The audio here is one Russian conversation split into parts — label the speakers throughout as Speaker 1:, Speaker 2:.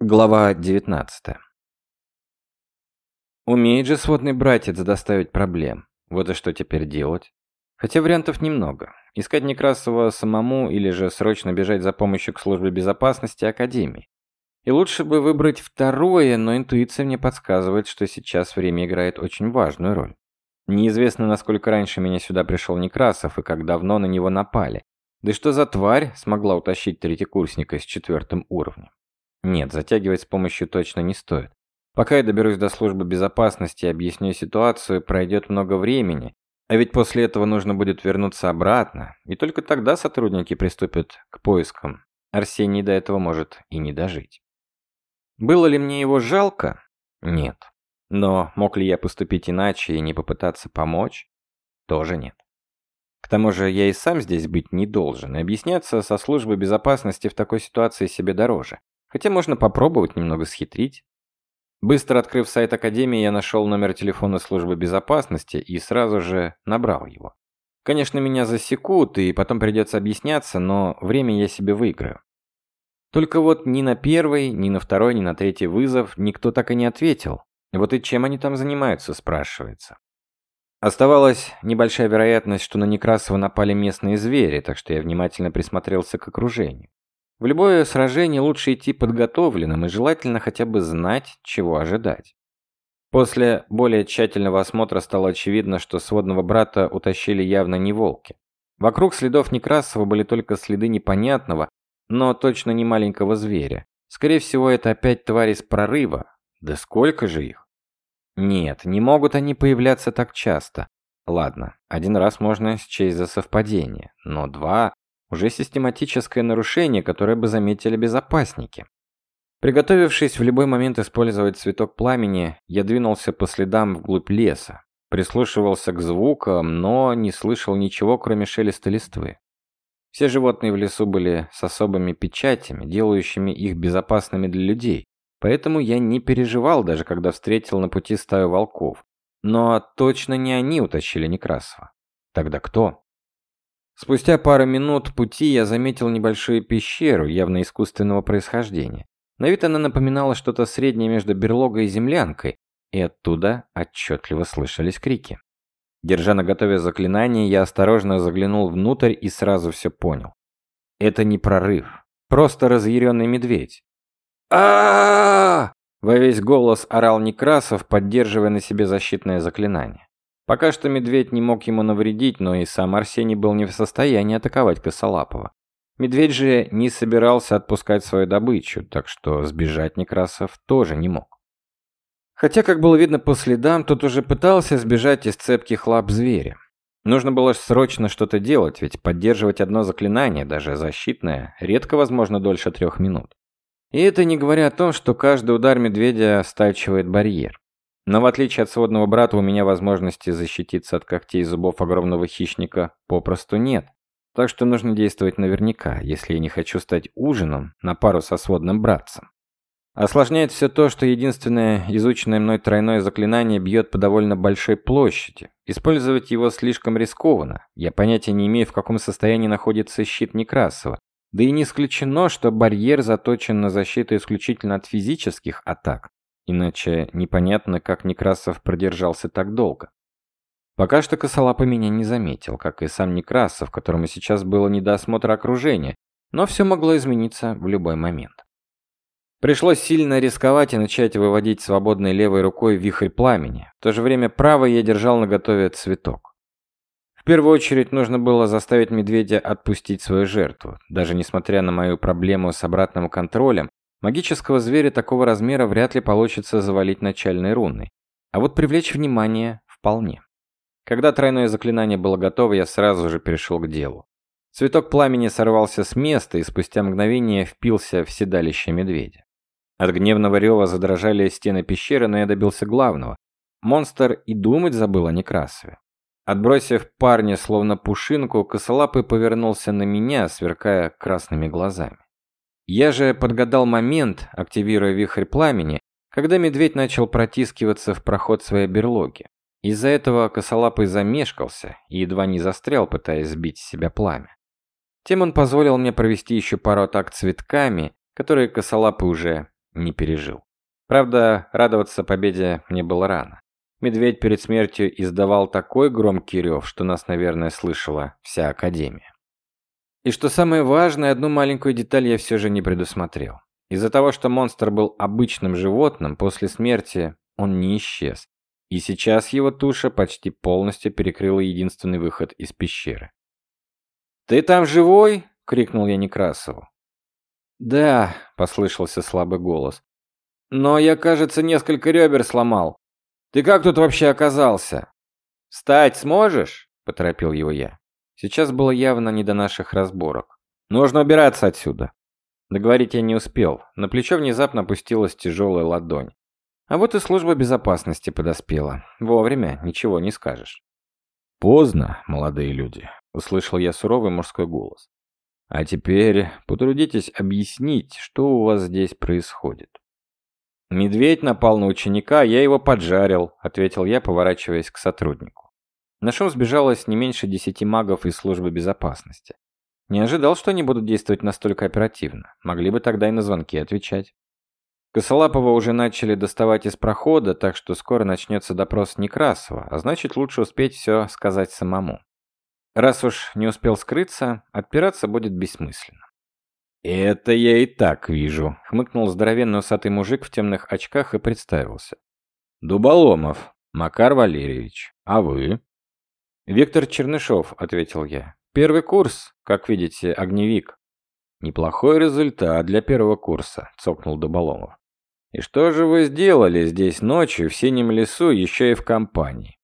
Speaker 1: Глава 19 Умеет же сводный братец доставить проблем. Вот и что теперь делать? Хотя вариантов немного. Искать Некрасова самому или же срочно бежать за помощью к службе безопасности Академии. И лучше бы выбрать второе, но интуиция мне подсказывает, что сейчас время играет очень важную роль. Неизвестно, насколько раньше меня сюда пришел Некрасов и как давно на него напали. Да и что за тварь смогла утащить третьекурсника с четвертым уровнем? Нет, затягивать с помощью точно не стоит. Пока я доберусь до службы безопасности и объясню ситуацию, пройдет много времени, а ведь после этого нужно будет вернуться обратно, и только тогда сотрудники приступят к поискам. Арсений до этого может и не дожить. Было ли мне его жалко? Нет. Но мог ли я поступить иначе и не попытаться помочь? Тоже нет. К тому же я и сам здесь быть не должен, и объясняться со службой безопасности в такой ситуации себе дороже. Хотя можно попробовать немного схитрить. Быстро открыв сайт Академии, я нашел номер телефона службы безопасности и сразу же набрал его. Конечно, меня засекут, и потом придется объясняться, но время я себе выиграю. Только вот ни на первый, ни на второй, ни на третий вызов никто так и не ответил. Вот и чем они там занимаются, спрашивается. Оставалась небольшая вероятность, что на Некрасова напали местные звери, так что я внимательно присмотрелся к окружению. В любое сражение лучше идти подготовленным и желательно хотя бы знать, чего ожидать. После более тщательного осмотра стало очевидно, что сводного брата утащили явно не волки. Вокруг следов Некрасова были только следы непонятного, но точно не маленького зверя. Скорее всего, это опять твари с прорыва. Да сколько же их? Нет, не могут они появляться так часто. Ладно, один раз можно счесть за совпадение, но два уже систематическое нарушение, которое бы заметили безопасники. Приготовившись в любой момент использовать цветок пламени, я двинулся по следам вглубь леса. Прислушивался к звукам, но не слышал ничего, кроме шелеста листвы. Все животные в лесу были с особыми печатями, делающими их безопасными для людей. Поэтому я не переживал, даже когда встретил на пути стаю волков. Но точно не они утащили Некрасова. Тогда кто? Спустя пару минут пути я заметил небольшую пещеру, явно искусственного происхождения. На вид она напоминала что-то среднее между берлогой и землянкой, и оттуда отчетливо слышались крики. Держа на готове заклинание, я осторожно заглянул внутрь и сразу все понял. Это не прорыв, просто разъяренный медведь. а Во весь голос орал Некрасов, поддерживая на себе защитное заклинание. Пока что медведь не мог ему навредить, но и сам Арсений был не в состоянии атаковать Косолапова. Медведь же не собирался отпускать свою добычу, так что сбежать Некрасов тоже не мог. Хотя, как было видно по следам, тот уже пытался сбежать из цепких лап зверя. Нужно было срочно что-то делать, ведь поддерживать одно заклинание, даже защитное, редко возможно дольше трех минут. И это не говоря о том, что каждый удар медведя стачивает барьер. Но в отличие от сводного брата, у меня возможности защититься от когтей и зубов огромного хищника попросту нет. Так что нужно действовать наверняка, если я не хочу стать ужином на пару со сводным братцем. Осложняет все то, что единственное изученное мной тройное заклинание бьет по довольно большой площади. Использовать его слишком рискованно. Я понятия не имею, в каком состоянии находится щит Некрасова. Да и не исключено, что барьер заточен на защиту исключительно от физических атак. Иначе непонятно, как Некрасов продержался так долго. Пока что Косолапа меня не заметил, как и сам Некрасов, которому сейчас было не до осмотра окружения, но все могло измениться в любой момент. Пришлось сильно рисковать и начать выводить свободной левой рукой вихрь пламени. В то же время правой я держал наготове цветок. В первую очередь нужно было заставить медведя отпустить свою жертву. Даже несмотря на мою проблему с обратным контролем, Магического зверя такого размера вряд ли получится завалить начальной руной. А вот привлечь внимание вполне. Когда тройное заклинание было готово, я сразу же перешел к делу. Цветок пламени сорвался с места и спустя мгновение впился в седалище медведя. От гневного рева задрожали стены пещеры, но я добился главного. Монстр и думать забыл о Некрасове. Отбросив парня словно пушинку, косолапый повернулся на меня, сверкая красными глазами. Я же подгадал момент, активируя вихрь пламени, когда медведь начал протискиваться в проход своей берлоги. Из-за этого косолапый замешкался и едва не застрял, пытаясь сбить с себя пламя. Тем он позволил мне провести еще пару атак цветками, которые косолапый уже не пережил. Правда, радоваться победе мне было рано. Медведь перед смертью издавал такой громкий рев, что нас, наверное, слышала вся Академия. И что самое важное, одну маленькую деталь я все же не предусмотрел. Из-за того, что монстр был обычным животным, после смерти он не исчез. И сейчас его туша почти полностью перекрыла единственный выход из пещеры. «Ты там живой?» — крикнул я Некрасову. «Да», — послышался слабый голос. «Но я, кажется, несколько ребер сломал. Ты как тут вообще оказался?» «Встать сможешь?» — поторопил его я. Сейчас было явно не до наших разборок. «Нужно убираться отсюда». Договорить я не успел. На плечо внезапно опустилась тяжелая ладонь. А вот и служба безопасности подоспела. Вовремя, ничего не скажешь.
Speaker 2: «Поздно, молодые люди», — услышал я суровый мужской голос. «А теперь потрудитесь объяснить, что у вас здесь происходит».
Speaker 1: «Медведь напал на ученика, я его поджарил», — ответил я, поворачиваясь к сотруднику. На шум сбежалось не меньше десяти магов из службы безопасности. Не ожидал, что они будут действовать настолько оперативно. Могли бы тогда и на звонки отвечать. Косолапова уже начали доставать из прохода, так что скоро начнется допрос Некрасова, а значит лучше успеть все сказать самому. Раз уж не успел скрыться, отпираться будет бессмысленно.
Speaker 2: «Это я и так вижу», — хмыкнул здоровенный усатый мужик в темных очках и представился. «Дуболомов, Макар Валерьевич, а вы?»
Speaker 1: «Виктор Чернышов», — ответил я. «Первый курс, как видите, огневик».
Speaker 2: «Неплохой результат для первого курса», — цокнул Дуболомов. «И что же вы сделали здесь ночью в синем лесу, еще и в компании?»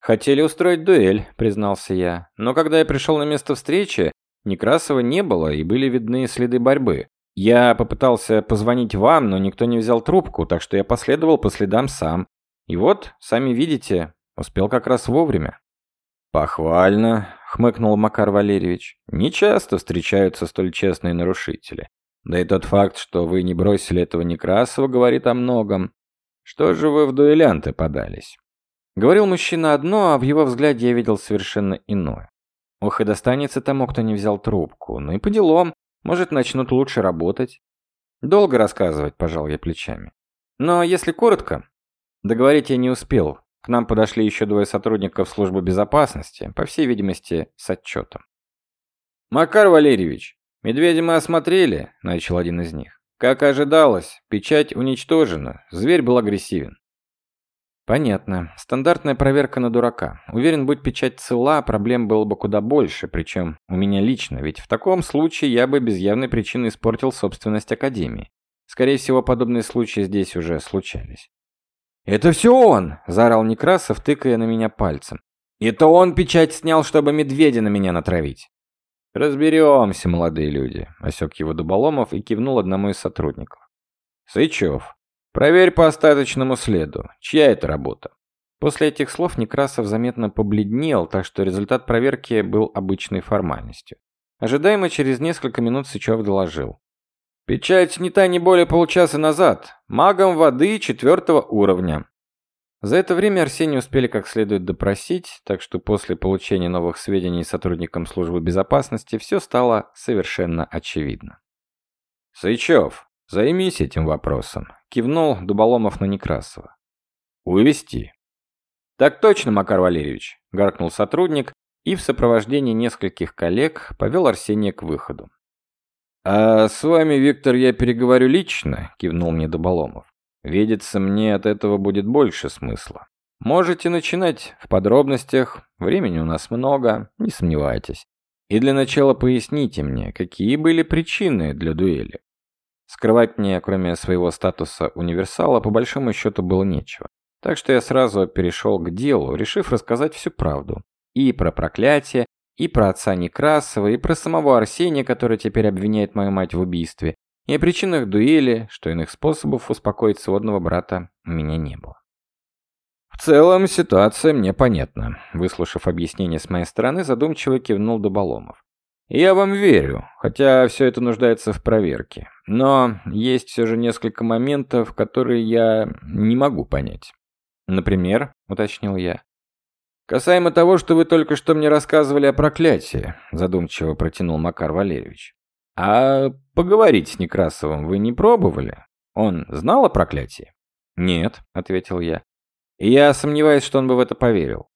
Speaker 1: «Хотели устроить дуэль», — признался я. «Но когда я пришел на место встречи, Некрасова не было и были видны следы борьбы. Я попытался позвонить вам, но никто не взял трубку, так что я последовал по следам сам. И вот, сами видите, успел как раз вовремя.
Speaker 2: «Похвально», — хмыкнул Макар Валерьевич. «Не часто встречаются столь честные нарушители. Да и тот факт, что вы не бросили этого Некрасова, говорит о многом. Что же вы в дуэлянты подались?»
Speaker 1: Говорил мужчина одно, а в его взгляде я видел совершенно иное. Ох, и достанется тому, кто не взял трубку. Ну и по делам. Может, начнут лучше работать. Долго рассказывать, пожал я плечами. Но если коротко, договорить я не успел. К нам подошли еще двое сотрудников службы безопасности, по всей видимости, с отчетом. «Макар Валерьевич, медведя мы осмотрели», — начал один из них. «Как ожидалось, печать уничтожена, зверь был агрессивен. Понятно. Стандартная проверка на дурака. Уверен, будь печать цела, проблем было бы куда больше, причем у меня лично, ведь в таком случае я бы без явной причины испортил собственность Академии. Скорее всего, подобные случаи здесь уже случались. «Это все он!» – заорал Некрасов, тыкая на меня пальцем. «Это он печать снял, чтобы медведя на меня натравить!»
Speaker 2: «Разберемся, молодые люди», – осек его Дуболомов и кивнул одному из сотрудников. «Сычев, Проверь по остаточному следу. Чья это работа?
Speaker 1: После этих слов Некрасов заметно побледнел, так что результат проверки был обычной формальностью. Ожидаемо через несколько минут Сычев доложил. Печать снята не более получаса назад. Магом воды четвертого уровня. За это время Арсений успели как следует допросить, так что после получения новых сведений сотрудникам службы безопасности все стало совершенно очевидно.
Speaker 2: «Сычев, займись этим вопросом кивнул Дуболомов на Некрасова.
Speaker 1: «Увести». «Так точно, Макар Валерьевич», – гаркнул сотрудник и в сопровождении нескольких коллег повел Арсения к выходу.
Speaker 2: «А с вами, Виктор, я переговорю лично», – кивнул мне Дуболомов. «Видится мне, от этого будет больше смысла. Можете начинать в подробностях, времени у нас много, не сомневайтесь. И для начала поясните мне, какие были причины для дуэли.
Speaker 1: Скрывать мне, кроме своего статуса универсала, по большому счету было нечего. Так что я сразу перешел к делу, решив рассказать всю правду. И про проклятие, и про отца Некрасова, и про самого Арсения, который теперь обвиняет мою мать в убийстве, и о причинах дуэли, что иных способов успокоить сводного брата у меня не было.
Speaker 2: «В целом ситуация мне понятна», — выслушав объяснение с моей стороны, задумчиво кивнул Доболомов. Я вам верю, хотя все это нуждается в проверке. Но есть все же несколько моментов, которые я не могу понять.
Speaker 1: Например, уточнил я.
Speaker 2: Касаемо того, что вы только что мне рассказывали о проклятии, задумчиво протянул Макар Валерьевич. А поговорить с Некрасовым вы не пробовали?
Speaker 1: Он знал о проклятии?
Speaker 2: Нет, ответил я.
Speaker 1: И я сомневаюсь, что он бы в это поверил.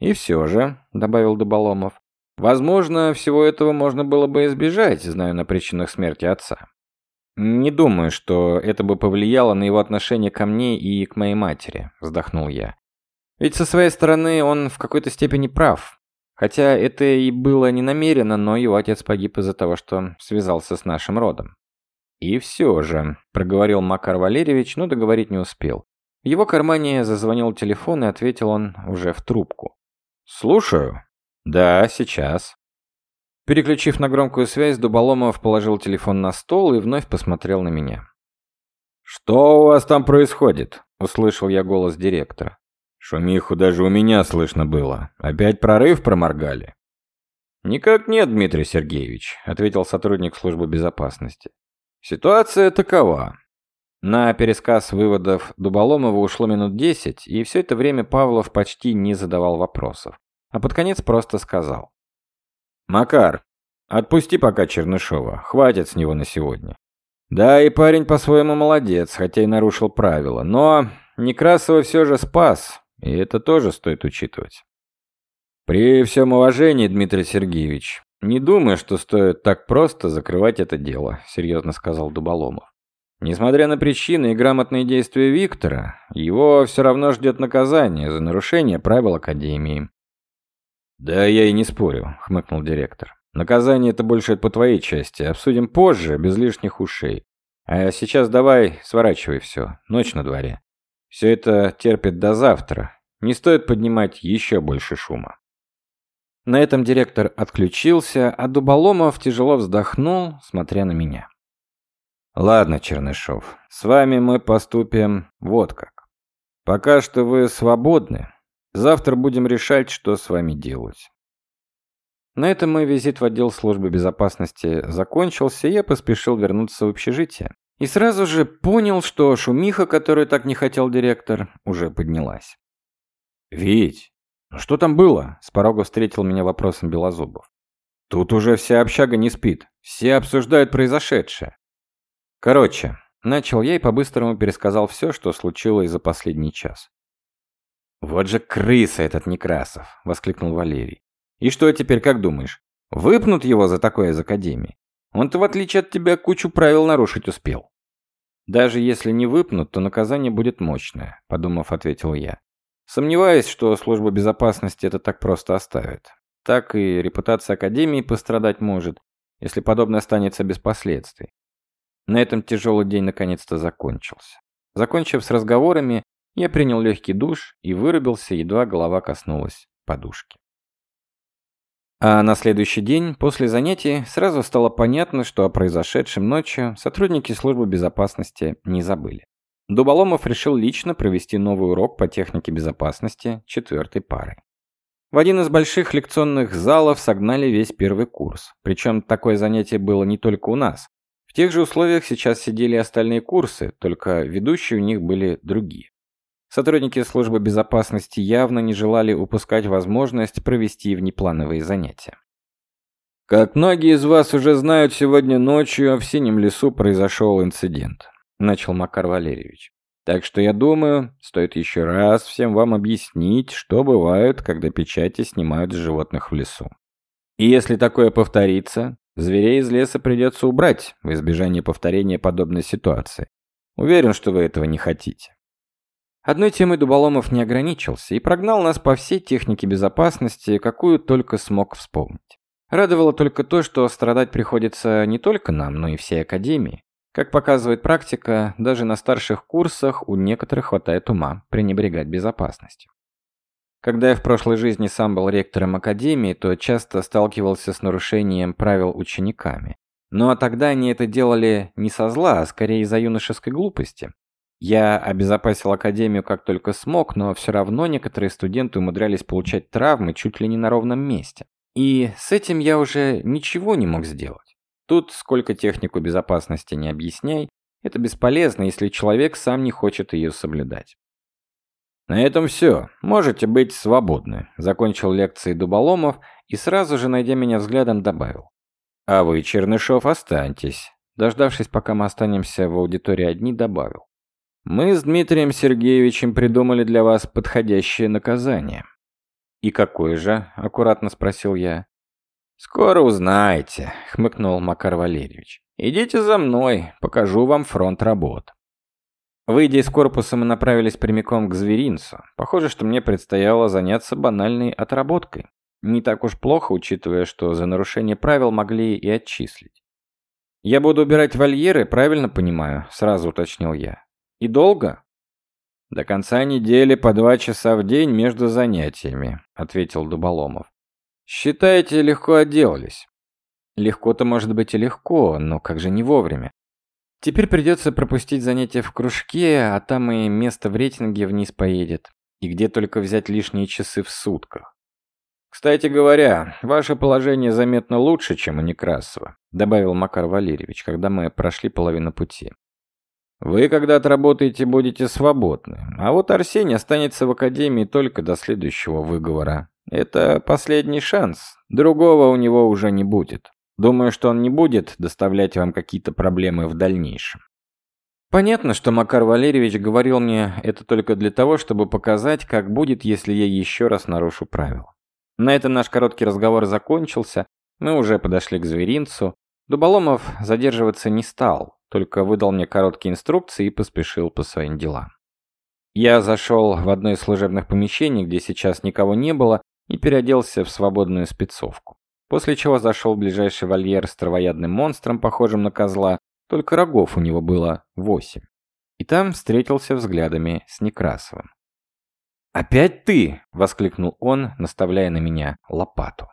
Speaker 1: И все же, добавил Дуболомов, возможно, всего этого можно было бы избежать, зная на причинах смерти отца. Не думаю, что это бы повлияло на его отношение ко мне и к моей матери, вздохнул я. Ведь со своей стороны он в какой-то степени прав. Хотя это и было не намеренно, но его отец погиб из-за того, что связался с нашим родом. «И все же», — проговорил Макар Валерьевич, но договорить не успел. В его кармане зазвонил телефон, и ответил он уже в трубку.
Speaker 2: «Слушаю».
Speaker 1: «Да, сейчас». Переключив на громкую связь, Дуболомов положил телефон на стол и вновь посмотрел на меня.
Speaker 2: «Что у вас там происходит?» — услышал я голос директора. Шумиху даже у меня слышно было. Опять прорыв проморгали.
Speaker 1: «Никак нет, Дмитрий Сергеевич», — ответил сотрудник службы безопасности. «Ситуация такова. На пересказ выводов Дуболомова ушло минут десять, и все это время Павлов почти не задавал вопросов, а под конец просто сказал.
Speaker 2: «Макар, отпусти пока Чернышова, хватит с него на сегодня. Да, и парень по-своему молодец, хотя и нарушил правила, но Некрасова все же спас, и это тоже стоит учитывать.
Speaker 1: При всем уважении, Дмитрий Сергеевич, не думаю, что стоит так просто закрывать это дело, серьезно сказал Дуболомов. Несмотря на причины и грамотные действия Виктора, его все равно ждет наказание за нарушение правил Академии.
Speaker 2: «Да я и не спорю», — хмыкнул директор. «Наказание это больше по твоей части. Обсудим позже, без лишних ушей. А сейчас давай сворачивай все. Ночь на дворе. Все это терпит до завтра. Не стоит поднимать еще больше шума.
Speaker 1: На этом директор отключился, а Дуболомов тяжело вздохнул, смотря на меня.
Speaker 2: Ладно, Чернышов, с вами мы поступим вот как. Пока что вы свободны. Завтра будем решать, что с вами делать.
Speaker 1: На этом мой визит в отдел службы безопасности закончился, и я поспешил вернуться в общежитие. И сразу же понял, что шумиха, которую так не хотел директор, уже поднялась.
Speaker 2: «Вить, ну что там было?» – с порога встретил меня вопросом Белозубов.
Speaker 1: «Тут уже вся общага не спит. Все обсуждают произошедшее». Короче, начал я и по-быстрому пересказал все, что случилось за последний час. «Вот же крыса этот Некрасов!» – воскликнул Валерий. «И что теперь, как думаешь? Выпнут его за такое из Академии? Он-то, в отличие от тебя, кучу правил нарушить успел». «Даже если не выпнут, то наказание будет мощное», – подумав, ответил я. Сомневаюсь, что служба безопасности это так просто оставит. Так и репутация Академии пострадать может, если подобное останется без последствий. На этом тяжелый день наконец-то закончился. Закончив с разговорами, я принял легкий душ и вырубился, едва голова коснулась подушки. А на следующий день, после занятий, сразу стало понятно, что о произошедшем ночью сотрудники службы безопасности не забыли. Дуболомов решил лично провести новый урок по технике безопасности четвертой пары. В один из больших лекционных залов согнали весь первый курс. Причем такое занятие было не только у нас. В тех же условиях сейчас сидели остальные курсы, только ведущие у них были другие. Сотрудники службы безопасности явно не желали упускать возможность провести внеплановые занятия.
Speaker 2: Как многие из вас уже знают, сегодня ночью в Синем лесу произошел инцидент, начал Макар Валерьевич. Так что я думаю, стоит еще раз всем вам объяснить, что бывает, когда печати снимают с животных в лесу. И если такое повторится, зверей из леса придется убрать в избежание повторения подобной ситуации. Уверен, что вы этого не хотите.
Speaker 1: Одной темой Дуболомов не ограничился и прогнал нас по всей технике безопасности, какую только смог вспомнить. Радовало только то, что страдать приходится не только нам, но и всей Академии. Как показывает практика, даже на старших курсах у некоторых хватает ума пренебрегать безопасностью. Когда я в прошлой жизни сам был ректором Академии, то часто сталкивался с нарушением правил учениками. Но тогда они это делали не со зла, а скорее из-за юношеской глупости. Я обезопасил академию как только смог, но все равно некоторые студенты умудрялись получать травмы чуть ли не на ровном месте. И с этим я уже ничего не мог сделать. Тут сколько технику безопасности не объясняй, это бесполезно, если человек сам не хочет ее соблюдать.
Speaker 2: На этом все. Можете быть свободны, закончил лекции Дуболомов и сразу же, найдя меня взглядом, добавил. А вы, Чернышов, останьтесь.
Speaker 1: Дождавшись, пока мы останемся в аудитории одни, добавил. «Мы с Дмитрием Сергеевичем придумали для вас подходящее наказание». «И какое же?» – аккуратно спросил я. «Скоро узнаете», – хмыкнул Макар Валерьевич. «Идите за мной, покажу вам фронт работ». Выйдя из корпуса, мы направились прямиком к зверинцу. Похоже, что мне предстояло заняться банальной отработкой. Не так уж плохо, учитывая, что за нарушение правил могли и отчислить. «Я буду убирать вольеры, правильно понимаю?» – сразу уточнил я. «И долго?» «До конца недели по два часа в день между занятиями», – ответил Дуболомов. «Считаете, легко отделались?» «Легко-то может быть и легко, но как же не вовремя? Теперь придется пропустить занятия в кружке, а там и место в рейтинге вниз поедет. И где только взять лишние часы в сутках. «Кстати говоря, ваше положение заметно лучше, чем у Некрасова», добавил Макар Валерьевич, когда мы прошли половину пути. «Вы, когда отработаете, будете свободны, а вот Арсений останется в академии только до следующего выговора. Это последний шанс, другого у него уже не будет. Думаю, что он не будет доставлять вам какие-то проблемы в дальнейшем». Понятно, что Макар Валерьевич говорил мне это только для того, чтобы показать, как будет, если я еще раз нарушу правила. На этом наш короткий разговор закончился, мы уже подошли к зверинцу. Дуболомов задерживаться не стал, только выдал мне короткие инструкции и поспешил по своим делам. Я зашел в одно из служебных помещений, где сейчас никого не было, и переоделся в свободную спецовку. После чего зашел в ближайший вольер с травоядным монстром, похожим на козла, только рогов у него было восемь. И там встретился взглядами с Некрасовым. «Опять ты!» — воскликнул он, наставляя на меня лопату.